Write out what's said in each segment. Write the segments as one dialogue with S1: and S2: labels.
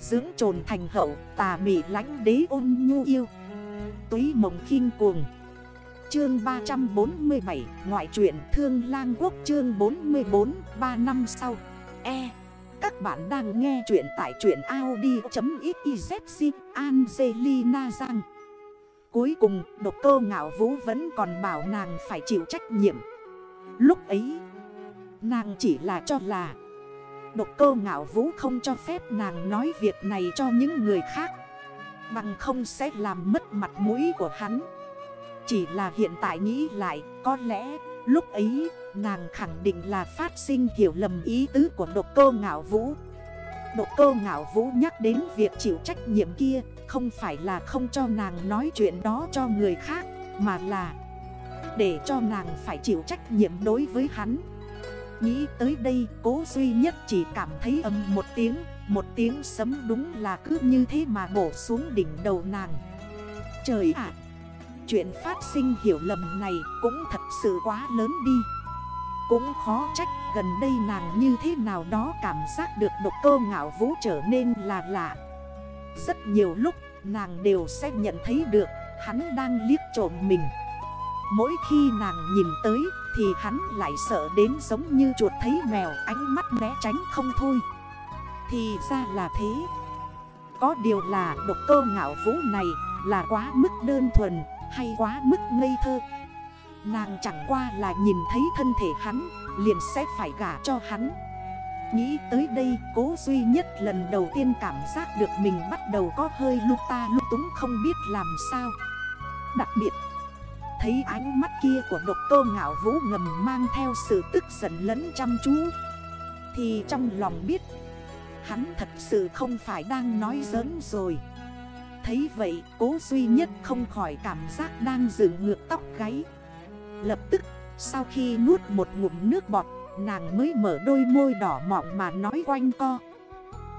S1: Dưỡng trồn thành hậu, tà mị lánh đế ôn nhu yêu. Túy mộng khinh cuồng. Chương 347 Ngoại truyện Thương Lang Quốc chương 44 3 năm sau. E. Các bạn đang nghe chuyện tại truyện Audi.xyz Angelina Giang Cuối cùng, độc cơ ngạo vũ vẫn còn bảo nàng phải chịu trách nhiệm. Lúc ấy, Nàng chỉ là cho là Độc cơ ngạo vũ không cho phép nàng nói việc này cho những người khác. Bằng không sẽ làm mất mặt mũi của hắn. Chỉ là hiện tại nghĩ lại, Có lẽ, lúc ấy, nàng khẳng định là phát sinh hiểu lầm ý tứ của độc cơ ngạo vũ. Độc cơ ngạo vũ nhắc đến việc chịu trách nhiệm kia, Không phải là không cho nàng nói chuyện đó cho người khác, Mà là để cho nàng phải chịu trách nhiệm đối với hắn. Nghĩ tới đây, cố duy nhất chỉ cảm thấy âm một tiếng Một tiếng sấm đúng là cứ như thế mà bổ xuống đỉnh đầu nàng. Trời ạ! Chuyện phát sinh hiểu lầm này cũng thật sự quá lớn đi. Cũng khó trách gần đây nàng như thế nào đó cảm giác được độc cơ ngạo vũ trở nên là lạ. Rất nhiều lúc, nàng đều sẽ nhận thấy được, hắn đang liếc trộm mình. Mỗi khi nàng nhìn tới thì hắn lại sợ đến giống như chuột thấy mèo, ánh mắt né tránh không thôi. Thì ra là thế. Có điều là độc cơ ngạo vũ này là quá mức đơn thuần hay quá mức ngây thơ. Nàng chẳng qua là nhìn thấy thân thể hắn, liền sẽ phải gả cho hắn. Nghĩ tới đây, cố duy nhất lần đầu tiên cảm giác được mình bắt đầu có hơi lúc ta lúc túng không biết làm sao. Đặc biệt Thấy ánh mắt kia của độc cơ ngạo vũ ngầm mang theo sự tức giận lẫn chăm chú. Thì trong lòng biết, Hắn thật sự không phải đang nói giỡn rồi. Thấy vậy, cố duy nhất không khỏi cảm giác đang dựng ngược tóc gáy. Lập tức, sau khi nuốt một ngụm nước bọt, Nàng mới mở đôi môi đỏ mọng mà nói quanh co.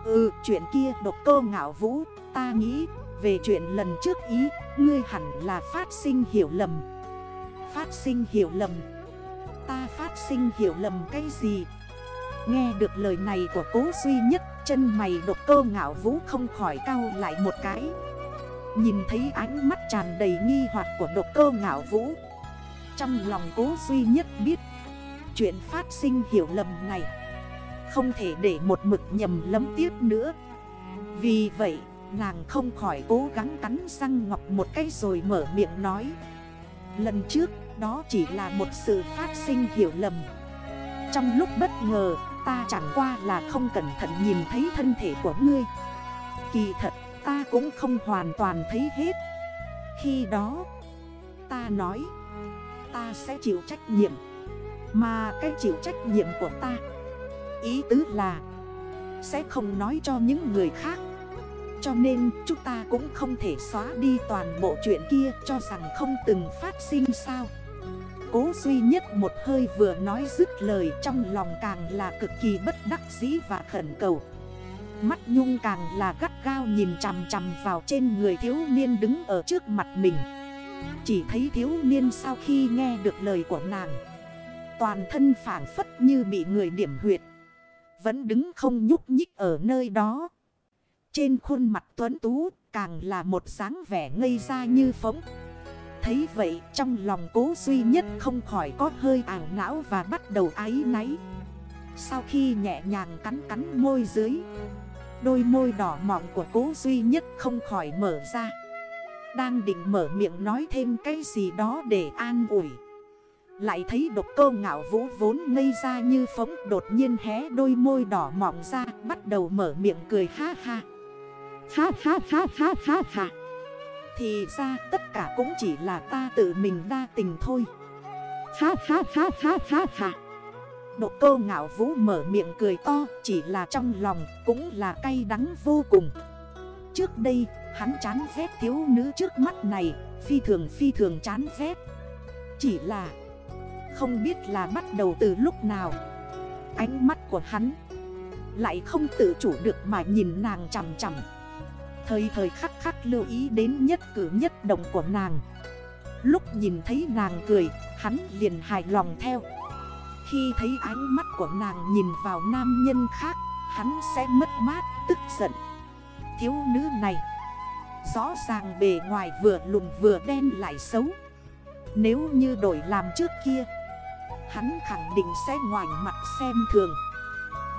S1: Ừ chuyện kia, độc cơ ngạo vũ, Ta nghĩ, về chuyện lần trước ý, Ngươi hẳn là phát sinh hiểu lầm. Phát sinh hiểu lầm. Ta phát sinh hiểu lầm cái gì? Nghe được lời này của cố duy nhất, Chân mày độc cơ ngạo vũ không khỏi cao lại một cái. Nhìn thấy ánh mắt tràn đầy nghi hoặc của độc cơ ngạo vũ. Trong lòng cố duy nhất biết, Chuyện phát sinh hiểu lầm này Không thể để một mực nhầm lấm tiếp nữa. Vì vậy, nàng không khỏi cố gắng cắn răng ngọc một cái rồi mở miệng nói. Lần trước, đó chỉ là một sự phát sinh hiểu lầm. Trong lúc bất ngờ, ta chẳng qua là không cẩn thận nhìn thấy thân thể của ngươi. Kỳ thật, ta cũng không hoàn toàn thấy hết. Khi đó, ta nói, ta sẽ chịu trách nhiệm. Mà cái chịu trách nhiệm của ta, Ý tứ là, sẽ không nói cho những người khác cho nên chúng ta cũng không thể xóa đi toàn bộ chuyện kia cho rằng không từng phát sinh sao. Cố duy nhất một hơi vừa nói dứt lời trong lòng càng là cực kỳ bất đắc dĩ và khẩn cầu. Mắt nhung càng là gắt gao nhìn chằm chằm vào trên người thiếu niên đứng ở trước mặt mình. Chỉ thấy thiếu niên sau khi nghe được lời của nàng, Toàn thân phản phất như bị người điểm huyệt, Vẫn đứng không nhúc nhích ở nơi đó trên khuôn mặt tuấn tú, càng là một dáng vẻ ngây ra như phóng. Thấy vậy, trong lòng cố duy nhất không khỏi có hơi ảo não và bắt đầu ái náy. Sau khi nhẹ nhàng cắn cắn môi dưới, Đôi môi đỏ mọng của cố duy nhất không khỏi mở ra. Đang định mở miệng nói thêm cái gì đó để an ủi. Lại thấy độc cơ ngạo vũ vốn ngây ra như phóng, Đột nhiên hé đôi môi đỏ mọng ra, Bắt đầu mở miệng cười ha ha. Ha ha ha ha ha ha. Thì ra tất cả cũng chỉ là ta tự mình đa tình thôi. Ha ha ha ha ha ha. Độ cơ ngạo vũ mở miệng cười to, Chỉ là trong lòng, cũng là cay đắng vô cùng. Trước đây, hắn chán ghét thiếu nữ trước mắt này, Phi thường phi thường chán ghét. Chỉ là, không biết là bắt đầu từ lúc nào. Ánh mắt của hắn lại không tự chủ được mà nhìn nàng chằm chằm. Thời thời khắc khắc lưu ý đến nhất cử nhất động của nàng. Lúc nhìn thấy nàng cười Hắn liền hài lòng theo. Khi thấy ánh mắt của nàng nhìn vào nam nhân khác Hắn sẽ mất mát, tức giận. Thiếu nữ này Rõ ràng bề ngoài vừa lùn vừa đen lại xấu. Nếu như đổi làm trước kia Hắn khẳng định sẽ ngoảnh mặt xem thường.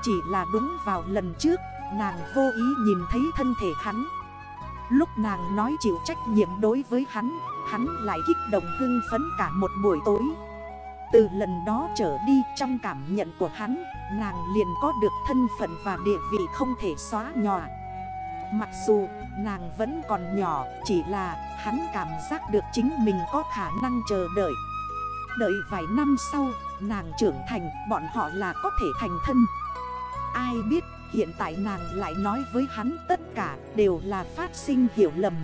S1: Chỉ là đúng vào lần trước Nàng vô ý nhìn thấy thân thể hắn. Lúc nàng nói chịu trách nhiệm đối với hắn Hắn lại kích động hưng phấn cả một buổi tối. Từ lần đó trở đi, trong cảm nhận của hắn, Nàng liền có được thân phận và địa vị không thể xóa nhòa. Mặc dù nàng vẫn còn nhỏ, Chỉ là hắn cảm giác được chính mình có khả năng chờ đợi. Đợi vài năm sau, nàng trưởng thành, bọn họ là có thể thành thân. Ai biết hiện tại nàng lại nói với hắn tất cả đều là phát sinh hiểu lầm.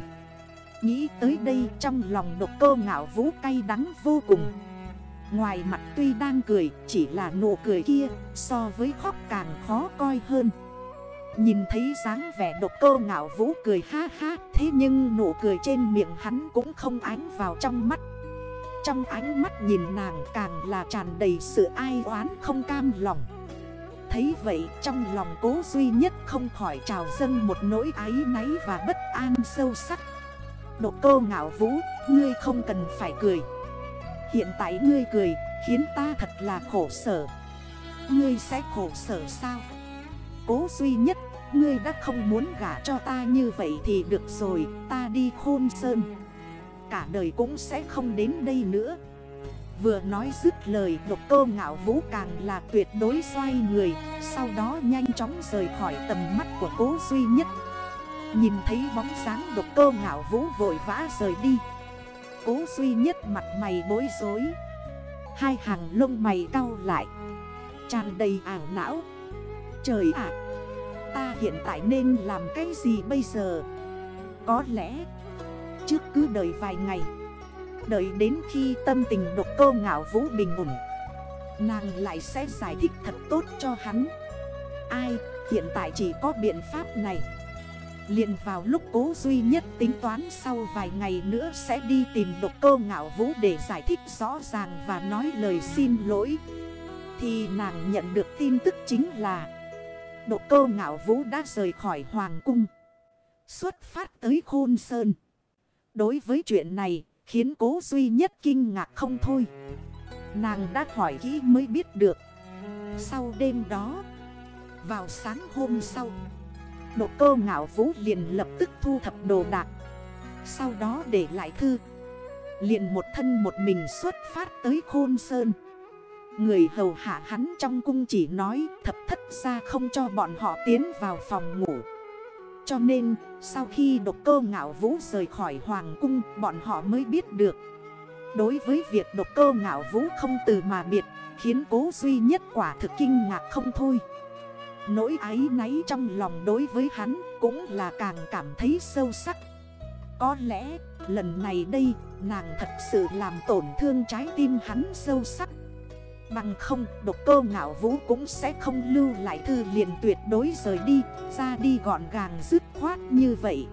S1: Nghĩ tới đây trong lòng độc cơ ngạo vũ cay đắng vô cùng. Ngoài mặt tuy đang cười, chỉ là nụ cười kia, so với khóc càng khó coi hơn. Nhìn thấy dáng vẻ độc cơ ngạo vũ cười ha ha, Thế nhưng nụ cười trên miệng hắn cũng không ánh vào trong mắt. Trong ánh mắt nhìn nàng càng là tràn đầy sự ai oán không cam lòng. Thấy vậy trong lòng cố duy nhất không khỏi trào dâng một nỗi ái náy và bất an sâu sắc. Độ cô ngạo vũ, ngươi không cần phải cười. Hiện tại ngươi cười, khiến ta thật là khổ sở. Ngươi sẽ khổ sở sao? Cố duy nhất, ngươi đã không muốn gả cho ta như vậy thì được rồi Ta đi khôn sơn. Cả đời cũng sẽ không đến đây nữa. Vừa nói dứt lời, độc cô ngạo vũ càng là tuyệt đối xoay người, Sau đó nhanh chóng rời khỏi tầm mắt của cố duy nhất. Nhìn thấy bóng sáng độc cô ngạo vũ vội vã rời đi. Cố duy nhất mặt mày bối rối. Hai hàng lông mày cau lại. Tràn đầy ảo não. Trời ạ! Ta hiện tại nên làm cái gì bây giờ? Có lẽ, Trước cứ đợi vài ngày Đợi đến khi tâm tình độc cô ngạo vũ bình ổn. Nàng lại sẽ giải thích thật tốt cho hắn. Ai, hiện tại chỉ có biện pháp này. Liền vào lúc cố duy nhất tính toán sau vài ngày nữa sẽ đi tìm độc cơ ngạo vũ để giải thích rõ ràng và nói lời xin lỗi. Thì nàng nhận được tin tức chính là Độc cơ ngạo vũ đã rời khỏi hoàng cung. Xuất phát tới khôn sơn. Đối với chuyện này Khiến cố duy nhất kinh ngạc không thôi. Nàng đã hỏi kỹ mới biết được. Sau đêm đó, Vào sáng hôm sau Độ cơ ngạo vũ liền lập tức thu thập đồ đạc. Sau đó để lại thư. Liền một thân một mình xuất phát tới khôn sơn. Người hầu hạ hắn trong cung chỉ nói thập thất ra không cho bọn họ tiến vào phòng ngủ cho nên, sau khi độc cơ ngạo vũ rời khỏi hoàng cung, bọn họ mới biết được. Đối với việc độc cơ ngạo vũ không từ mà biệt, Khiến cố duy nhất quả thực kinh ngạc không thôi. Nỗi ái náy trong lòng đối với hắn cũng là càng cảm thấy sâu sắc. Có lẽ, lần này đây, nàng thật sự làm tổn thương trái tim hắn sâu sắc. Bằng không, độc cơ ngạo vũ cũng sẽ không lưu lại thư liền tuyệt đối rời đi, Ra đi gọn gàng dứt khoát như vậy.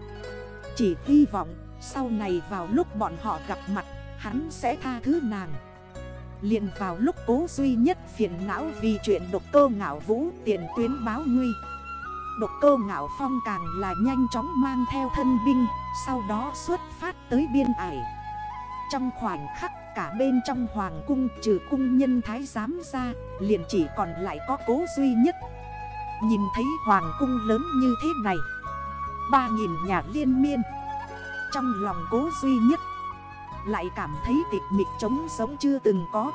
S1: Chỉ hy vọng, sau này vào lúc bọn họ gặp mặt, Hắn sẽ tha thứ nàng. Liền vào lúc cố duy nhất phiền não vì chuyện độc cơ ngạo vũ tiền tuyến báo nguy. Độc cơ ngạo phong càng là nhanh chóng mang theo thân binh, Sau đó xuất phát tới biên ải. Trong khoảnh khắc cả bên trong hoàng cung, trừ cung nhân thái giám ra, Liền chỉ còn lại có cố duy nhất. Nhìn thấy hoàng cung lớn như thế này, Ba nghìn nhà liên miên, Trong lòng cố duy nhất, Lại cảm thấy tịch mịch trống sống chưa từng có.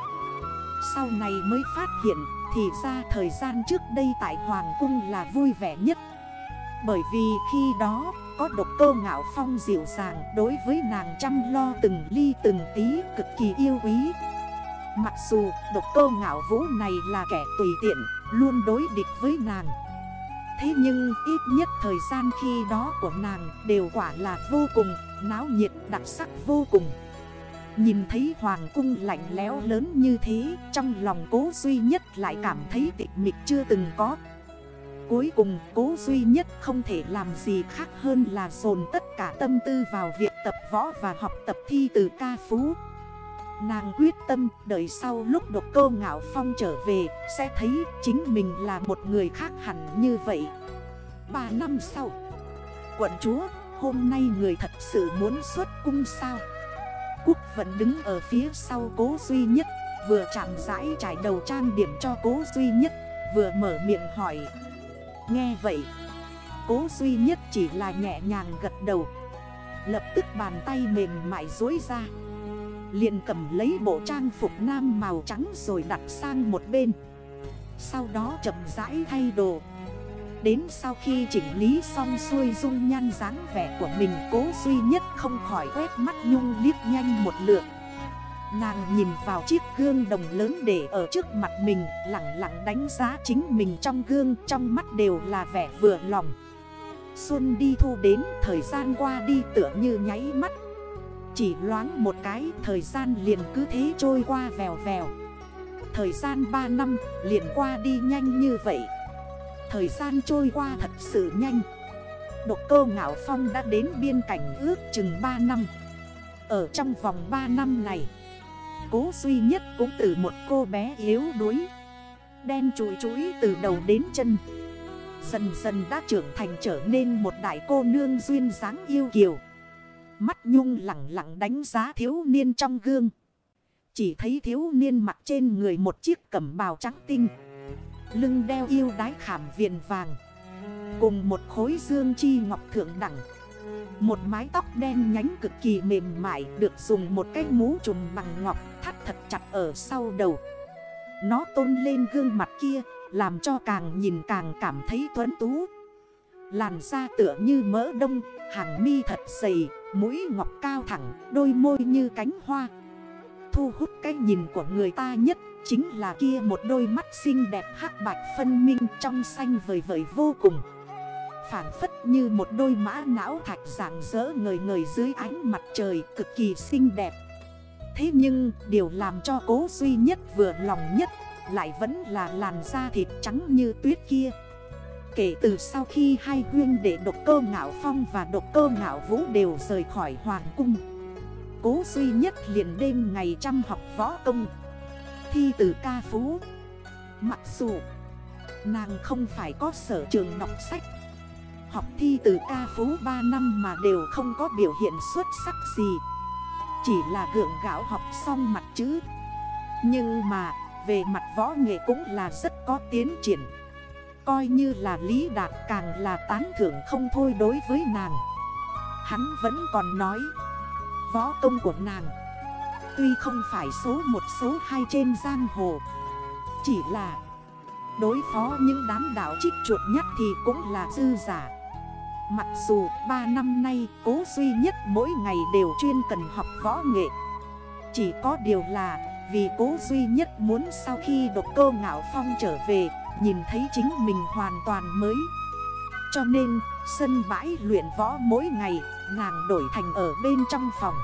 S1: Sau này mới phát hiện, Thì ra thời gian trước đây tại Hoàng cung là vui vẻ nhất. Bởi vì khi đó, có độc cơ ngạo phong dịu dàng Đối với nàng chăm lo từng ly từng tí cực kỳ yêu quý. Mặc dù độc cơ ngạo vũ này là kẻ tùy tiện, Luôn đối địch với nàng. Thế nhưng ít nhất thời gian khi đó của nàng đều quả là vô cùng, náo nhiệt, đặc sắc vô cùng. Nhìn thấy hoàng cung lạnh lẽo lớn như thế, Trong lòng cố duy nhất lại cảm thấy tịch mịch chưa từng có. Cuối cùng, cố duy nhất không thể làm gì khác hơn là dồn tất cả tâm tư vào việc tập võ và học tập thi từ ca phú. Nàng quyết tâm, đợi sau lúc độc cơ ngạo phong trở về, Sẽ thấy chính mình là một người khác hẳn như vậy. Ba năm sau, quận chúa, Hôm nay người thật sự muốn xuất cung sao? Quốc vẫn đứng ở phía sau cố duy nhất, Vừa chạm rãi trải đầu trang điểm cho cố duy nhất, Vừa mở miệng hỏi. Nghe vậy, Cố duy nhất chỉ là nhẹ nhàng gật đầu. Lập tức bàn tay mềm mại dối ra. Liền cầm lấy bộ trang phục nam màu trắng rồi đặt sang một bên. Sau đó chậm rãi thay đồ. Đến sau khi chỉnh lý xong xuôi dung nhan dáng vẻ của mình, Cố duy nhất không khỏi quét mắt nhung liếc nhanh một lượt. Nàng nhìn vào chiếc gương đồng lớn để ở trước mặt mình, Lặng lặng đánh giá chính mình trong gương, Trong mắt đều là vẻ vừa lòng. Xuân đi thu đến, thời gian qua đi tựa như nháy mắt. Chỉ loáng một cái, thời gian liền cứ thế trôi qua vèo vèo. Thời gian 3 năm, liền qua đi nhanh như vậy. Thời gian trôi qua thật sự nhanh. Độc cơ ngạo phong đã đến biên cảnh ước chừng 3 năm. Ở trong vòng 3 năm này Cố duy nhất cũng từ một cô bé yếu đuối. Đen chùi chuối từ đầu đến chân. Dần dần đã trưởng thành trở nên một đại cô nương duyên dáng yêu kiều. Mắt nhung lặng lặng đánh giá thiếu niên trong gương. Chỉ thấy thiếu niên mặc trên người một chiếc cẩm bào trắng tinh. Lưng đeo yêu đái khảm viền vàng. Cùng một khối dương chi ngọc thượng đẳng. Một mái tóc đen nhánh cực kỳ mềm mại Được dùng một cái mũ trùm bằng ngọc thắt thật chặt ở sau đầu. Nó tôn lên gương mặt kia, Làm cho càng nhìn càng cảm thấy tuấn tú. Làn da tựa như mỡ đông, Hàng mi thật dày, Mũi ngọc cao thẳng, Đôi môi như cánh hoa. Thu hút cái nhìn của người ta nhất Chính là kia một đôi mắt xinh đẹp hắc bạch phân minh trong xanh vời vời vô cùng. Phản phất như một đôi mã não thạch dạng dỡ ngời ngời dưới ánh mặt trời cực kỳ xinh đẹp. Thế nhưng, điều làm cho cố duy nhất vừa lòng nhất, Lại vẫn là làn da thịt trắng như tuyết kia. Kể từ sau khi hai huyên để độc cơ ngạo phong và độc cơ ngạo vũ đều rời khỏi hoàng cung, Cố duy nhất liền đêm ngày trăm học võ công, Thi từ ca phú. Mặc dù, nàng không phải có sở trường đọc sách, Học thi từ ca phú 3 năm mà đều không có biểu hiện xuất sắc gì. Chỉ là gượng gạo học xong mặt chữ Nhưng mà, về mặt võ nghệ cũng là rất có tiến triển. Coi như là Lý Đạt càng là tán thưởng không thôi đối với nàng. Hắn vẫn còn nói, Võ công của nàng, Tuy không phải số một, số hai trên giang hồ, Chỉ là Đối phó những đám đảo trích chuột nhất thì cũng là dư giả. Mặc dù 3 năm nay cố duy nhất mỗi ngày đều chuyên cần học võ nghệ. Chỉ có điều là vì cố duy nhất muốn sau khi độc cơ ngạo phong trở về, Nhìn thấy chính mình hoàn toàn mới. Cho nên, sân bãi luyện võ mỗi ngày, nàng đổi thành ở bên trong phòng.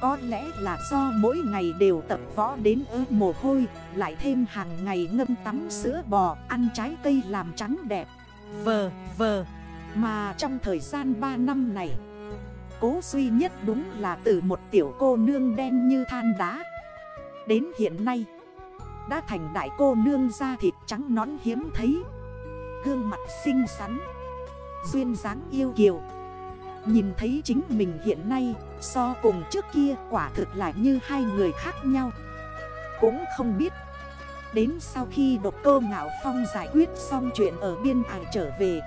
S1: Có lẽ là do mỗi ngày đều tập võ đến ớ mồ hôi, Lại thêm hàng ngày ngâm tắm sữa bò, Ăn trái cây làm trắng đẹp. Vờ vờ. Mà trong thời gian 3 năm này, Cố duy nhất đúng là từ một tiểu cô nương đen như than đá. Đến hiện nay, Đã thành đại cô nương da thịt trắng nón hiếm thấy, Gương mặt xinh xắn, Duyên dáng yêu kiều. Nhìn thấy chính mình hiện nay, So cùng trước kia quả thực là như hai người khác nhau. Cũng không biết, Đến sau khi độc cơ ngạo phong giải quyết xong chuyện ở biên ải trở về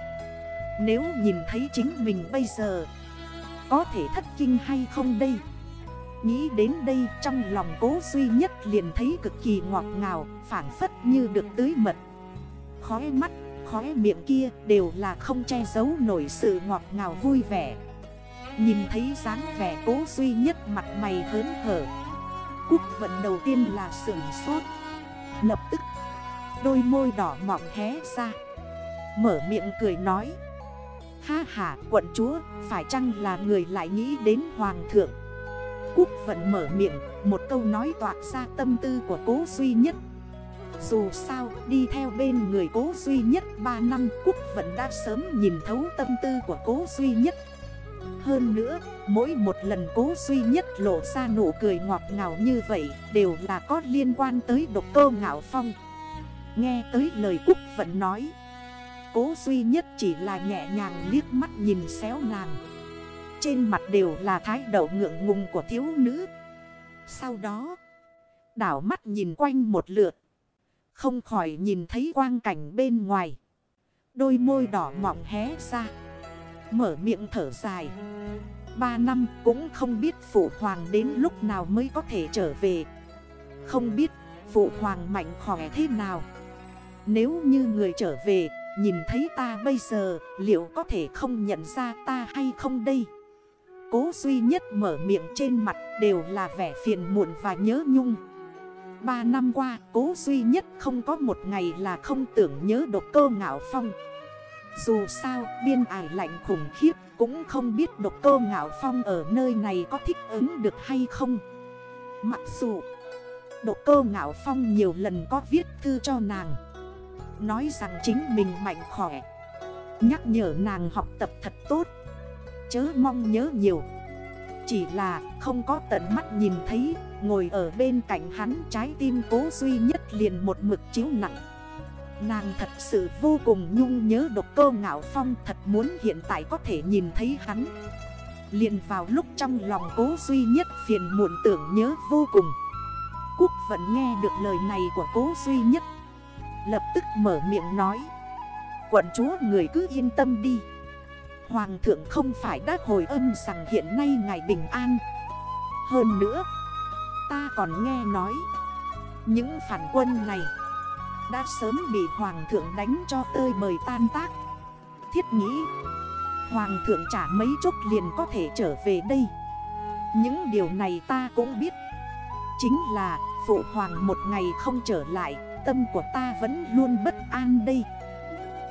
S1: nếu nhìn thấy chính mình bây giờ Có thể thất kinh hay không đây? Nghĩ đến đây trong lòng cố duy nhất liền thấy cực kỳ ngọt ngào Phản phất như được tưới mật. Khói mắt, khói miệng kia đều là không che giấu nổi sự ngọt ngào vui vẻ. Nhìn thấy dáng vẻ cố duy nhất mặt mày hớn hở. Cúc vận đầu tiên là sưởng sốt. Lập tức Đôi môi đỏ mỏng hé ra. Mở miệng cười nói Ha ha quận chúa Phải chăng là người lại nghĩ đến hoàng thượng Cúc vẫn mở miệng Một câu nói toạc ra tâm tư của cố duy nhất Dù sao đi theo bên người cố duy nhất 3 năm Cúc vẫn đã sớm nhìn thấu tâm tư của cố duy nhất hơn nữa, mỗi một lần cố duy nhất lộ ra nụ cười ngọt ngào như vậy đều là có liên quan tới độc cơ ngạo phong. Nghe tới lời Cúc vẫn nói. Cố duy nhất chỉ là nhẹ nhàng liếc mắt nhìn xéo nàng. Trên mặt đều là thái độ ngượng ngùng của thiếu nữ. Sau đó, Đảo mắt nhìn quanh một lượt. Không khỏi nhìn thấy quang cảnh bên ngoài. Đôi môi đỏ mọng hé ra. Mở miệng thở dài. Ba năm cũng không biết phụ hoàng đến lúc nào mới có thể trở về. Không biết phụ hoàng mạnh khỏe thế nào. Nếu như người trở về Nhìn thấy ta bây giờ, liệu có thể không nhận ra ta hay không đây? Cố duy nhất mở miệng trên mặt đều là vẻ phiền muộn và nhớ nhung. Ba năm qua, cố duy nhất không có một ngày là không tưởng nhớ độc cơ ngạo phong. Dù sao, biên ải lạnh khủng khiếp cũng không biết độc cơ ngạo phong ở nơi này có thích ứng được hay không. Mặc dù độc cơ ngạo phong nhiều lần có viết thư cho nàng Nói rằng chính mình mạnh khỏe. Nhắc nhở nàng học tập thật tốt. Chớ mong nhớ nhiều. Chỉ là không có tận mắt nhìn thấy, Ngồi ở bên cạnh hắn trái tim cố duy nhất liền một mực chiếu nặng. Nàng thật sự vô cùng nhung nhớ độc cơ ngạo phong Thật muốn hiện tại có thể nhìn thấy hắn. Liền vào lúc trong lòng cố duy nhất phiền muộn tưởng nhớ vô cùng. Cúc vẫn nghe được lời này của cố duy nhất. Lập tức mở miệng nói. Quận chúa người cứ yên tâm đi. Hoàng thượng không phải đã hồi âm rằng hiện nay ngài bình an. Hơn nữa, Ta còn nghe nói, Những phản quân này Đã sớm bị hoàng thượng đánh cho tơi bời tan tác. Thiết nghĩ, Hoàng thượng trả mấy chút liền có thể trở về đây. Những điều này ta cũng biết. Chính là phụ hoàng một ngày không trở lại. Tâm của ta vẫn luôn bất an đây.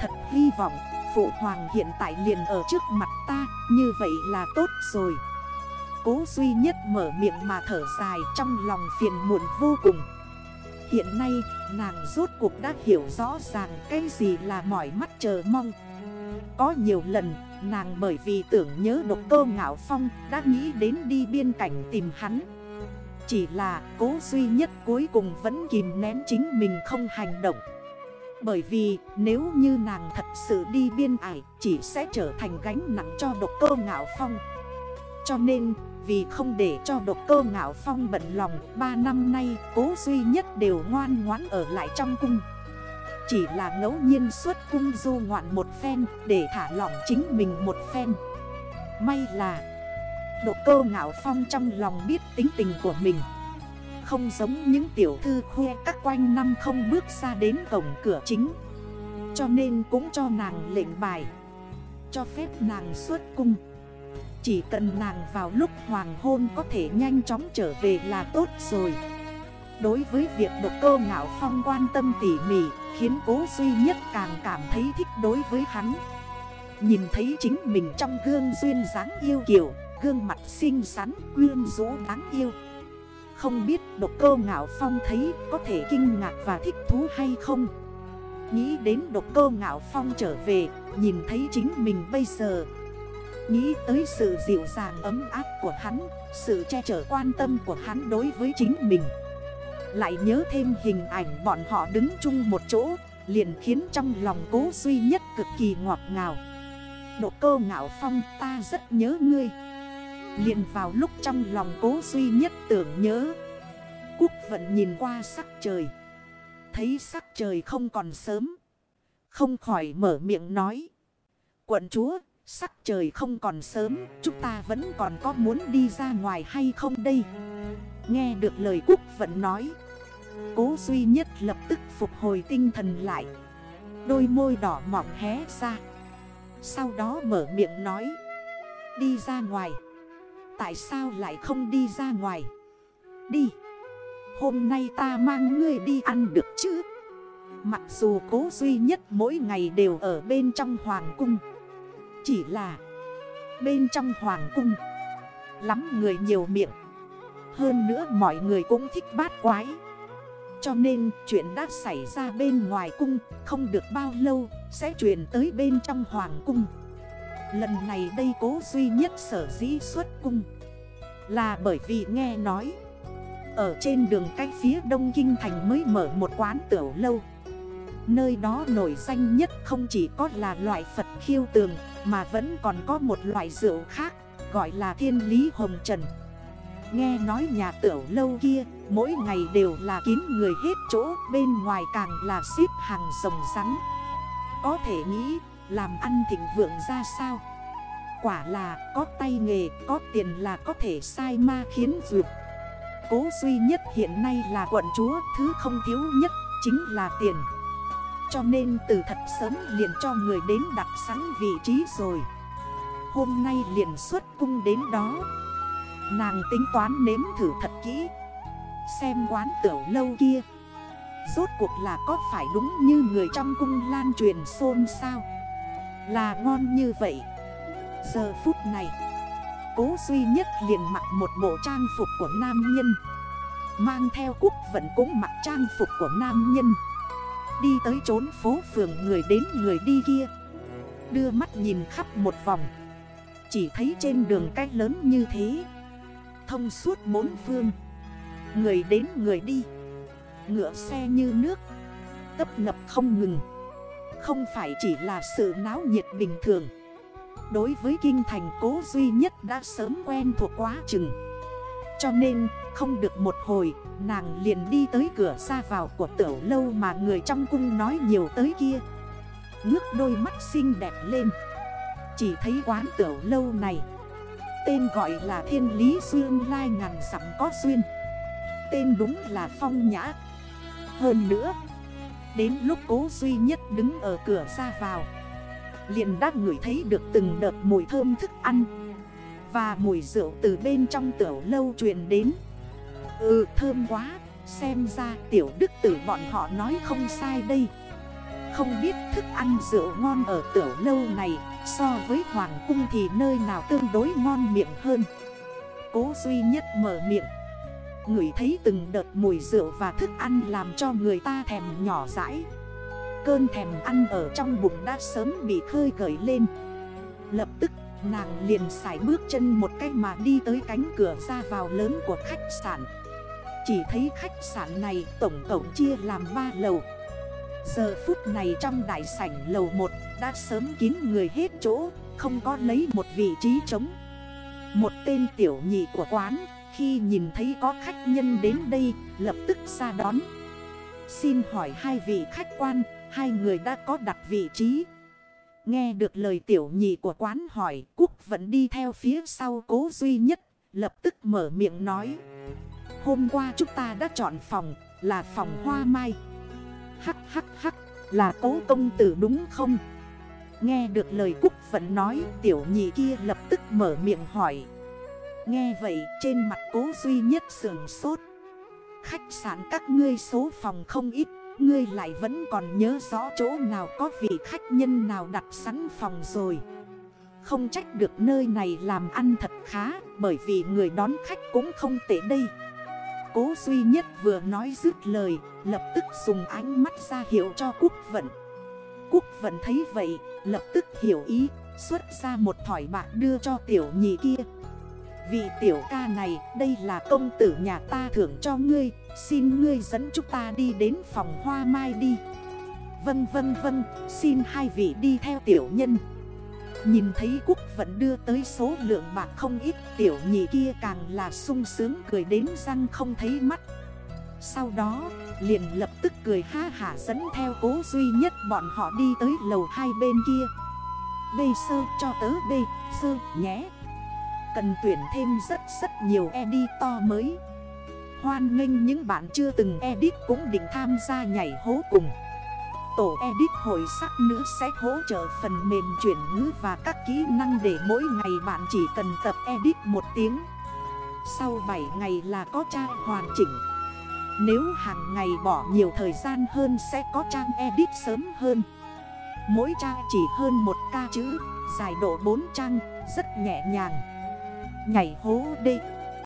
S1: Thật hy vọng, phụ hoàng hiện tại liền ở trước mặt ta, Như vậy là tốt rồi. Cố duy nhất mở miệng mà thở dài trong lòng phiền muộn vô cùng. Hiện nay, nàng rốt cuộc đã hiểu rõ ràng cái gì là mỏi mắt chờ mong. Có nhiều lần, nàng bởi vì tưởng nhớ độc cơ ngạo phong đã nghĩ đến đi biên cảnh tìm hắn chỉ là cố duy nhất cuối cùng vẫn kìm nén chính mình không hành động. Bởi vì nếu như nàng thật sự đi biên ải, Chỉ sẽ trở thành gánh nặng cho độc cơ ngạo phong. Cho nên, vì không để cho độc cơ ngạo phong bận lòng, Ba năm nay cố duy nhất đều ngoan ngoãn ở lại trong cung. Chỉ là ngẫu nhiên xuất cung du ngoạn một phen, Để thả lỏng chính mình một phen. May là Độ cơ ngạo phong trong lòng biết tính tình của mình. Không giống những tiểu thư khoe các quanh năm không bước ra đến cổng cửa chính. Cho nên cũng cho nàng lệnh bài, Cho phép nàng xuất cung. Chỉ cần nàng vào lúc hoàng hôn có thể nhanh chóng trở về là tốt rồi. Đối với việc độc cơ ngạo phong quan tâm tỉ mỉ, Khiến cố duy nhất càng cảm thấy thích đối với hắn. Nhìn thấy chính mình trong gương duyên dáng yêu kiều Gương mặt xinh xắn, quyên rũ đáng yêu. Không biết độc cơ ngạo phong thấy có thể kinh ngạc và thích thú hay không. Nghĩ đến độc cơ ngạo phong trở về Nhìn thấy chính mình bây giờ. Nghĩ tới sự dịu dàng ấm áp của hắn Sự che chở quan tâm của hắn đối với chính mình. Lại nhớ thêm hình ảnh bọn họ đứng chung một chỗ Liền khiến trong lòng cố duy nhất cực kỳ ngọt ngào. Độ cơ ngạo phong ta rất nhớ ngươi liền vào lúc trong lòng cố duy nhất tưởng nhớ. Quốc vận nhìn qua sắc trời. Thấy sắc trời không còn sớm. Không khỏi mở miệng nói. Quận chúa, Sắc trời không còn sớm. Chúng ta vẫn còn có muốn đi ra ngoài hay không đây? Nghe được lời quốc vận nói. Cố duy nhất lập tức phục hồi tinh thần lại. Đôi môi đỏ mỏng hé ra. Sau đó mở miệng nói. Đi ra ngoài. Tại sao lại không đi ra ngoài? Đi. Hôm nay ta mang ngươi đi ăn được chứ? Mặc dù cố duy nhất mỗi ngày đều ở bên trong hoàng cung. Chỉ là Bên trong hoàng cung Lắm người nhiều miệng. Hơn nữa mọi người cũng thích bát quái. Cho nên chuyện đã xảy ra bên ngoài cung Không được bao lâu Sẽ chuyển tới bên trong hoàng cung. Lần này đây cố duy nhất sở dĩ xuất cung. Là bởi vì nghe nói, Ở trên đường cách phía đông kinh thành mới mở một quán tiểu lâu. Nơi đó nổi danh nhất không chỉ có là loại Phật khiêu tường, Mà vẫn còn có một loại rượu khác, Gọi là thiên lý hồng trần. Nghe nói nhà tiểu lâu kia, Mỗi ngày đều là kín người hết chỗ, Bên ngoài càng là xếp hàng rồng rắn. Có thể nghĩ làm ăn thịnh vượng ra sao? Quả là có tay nghề, Có tiền là có thể sai ma khiến dược Cố duy nhất hiện nay là quận chúa, Thứ không thiếu nhất chính là tiền. Cho nên từ thật sớm liền cho người đến đặt sẵn vị trí rồi. Hôm nay liền xuất cung đến đó. Nàng tính toán nếm thử thật kỹ. Xem quán tiểu lâu kia. Rốt cuộc là có phải đúng như người trong cung lan truyền xôn sao là ngon như vậy. Giờ phút này, Cố duy nhất liền mặc một bộ trang phục của nam nhân. Mang theo quốc vận cũng mặc trang phục của nam nhân. Đi tới trốn phố phường người đến người đi kia. Đưa mắt nhìn khắp một vòng. Chỉ thấy trên đường cách lớn như thế. Thông suốt bốn phương. Người đến người đi. Ngựa xe như nước. Tấp ngập không ngừng. Không phải chỉ là sự náo nhiệt bình thường. Đối với kinh thành cố duy nhất đã sớm quen thuộc quá chừng. Cho nên, không được một hồi, Nàng liền đi tới cửa ra vào của tiểu lâu mà người trong cung nói nhiều tới kia. Ngước đôi mắt xinh đẹp lên. Chỉ thấy quán tiểu lâu này, Tên gọi là Thiên Lý xuyên Lai ngàn sẵm có duyên. Tên đúng là Phong Nhã. Hơn nữa Đến lúc cố duy nhất đứng ở cửa ra vào, liền đã ngửi thấy được từng đợt mùi thơm thức ăn. Và mùi rượu từ bên trong tiểu lâu truyền đến. Ừ thơm quá, Xem ra tiểu đức tử bọn họ nói không sai đây. Không biết thức ăn rượu ngon ở tiểu lâu này So với hoàng cung thì nơi nào tương đối ngon miệng hơn. Cố duy nhất mở miệng Ngửi thấy từng đợt mùi rượu và thức ăn làm cho người ta thèm nhỏ rãi Cơn thèm ăn ở trong bụng đã sớm bị khơi gởi lên. Lập tức, nàng liền xài bước chân một cách mà đi tới cánh cửa ra vào lớn của khách sạn. Chỉ thấy khách sạn này tổng cộng chia làm 3 lầu. Giờ phút này trong đại sảnh lầu 1 đã sớm kín người hết chỗ, Không có lấy một vị trí trống. Một tên tiểu nhị của quán khi nhìn thấy có khách nhân đến đây, Lập tức ra đón. Xin hỏi hai vị khách quan, Hai người đã có đặt vị trí? Nghe được lời tiểu nhị của quán hỏi Cúc vẫn đi theo phía sau cố duy nhất, Lập tức mở miệng nói. Hôm qua chúng ta đã chọn phòng, Là phòng hoa mai. Hắc hắc hắc, Là cố công tử đúng không? Nghe được lời Cúc vẫn nói, Tiểu nhị kia lập tức mở miệng hỏi. Nghe vậy, trên mặt cố duy nhất sườn sốt. Khách sạn các ngươi số phòng không ít, Ngươi lại vẫn còn nhớ rõ chỗ nào có vị khách nhân nào đặt sẵn phòng rồi. Không trách được nơi này làm ăn thật khá, Bởi vì người đón khách cũng không tệ đây. Cố duy nhất vừa nói dứt lời, Lập tức dùng ánh mắt ra hiệu cho quốc Vận. Quốc Vận thấy vậy, Lập tức hiểu ý, Xuất ra một thỏi bạc đưa cho tiểu nhị kia. Vị tiểu ca này, đây là công tử nhà ta thưởng cho ngươi. Xin ngươi dẫn chúng ta đi đến phòng hoa mai đi. Vân vân vân, Xin hai vị đi theo tiểu nhân. Nhìn thấy Cúc vẫn đưa tới số lượng bạc không ít, Tiểu nhị kia càng là sung sướng cười đến răng không thấy mắt. Sau đó, liền lập tức cười ha hả dẫn theo cố duy nhất bọn họ đi tới lầu hai bên kia. Bê sơ cho tớ bê sơ nhé. Cần tuyển thêm rất rất nhiều editor mới. Hoan nghênh những bạn chưa từng edit cũng định tham gia nhảy hố cùng. Tổ edit hội sắc nữ sẽ hỗ trợ phần mềm chuyển ngữ và các kỹ năng để mỗi ngày bạn chỉ cần tập edit một tiếng. Sau 7 ngày là có trang hoàn chỉnh. Nếu hàng ngày bỏ nhiều thời gian hơn sẽ có trang edit sớm hơn. Mỗi trang chỉ hơn một ca chữ, dài độ 4 trang, rất nhẹ nhàng. Nhảy hố đê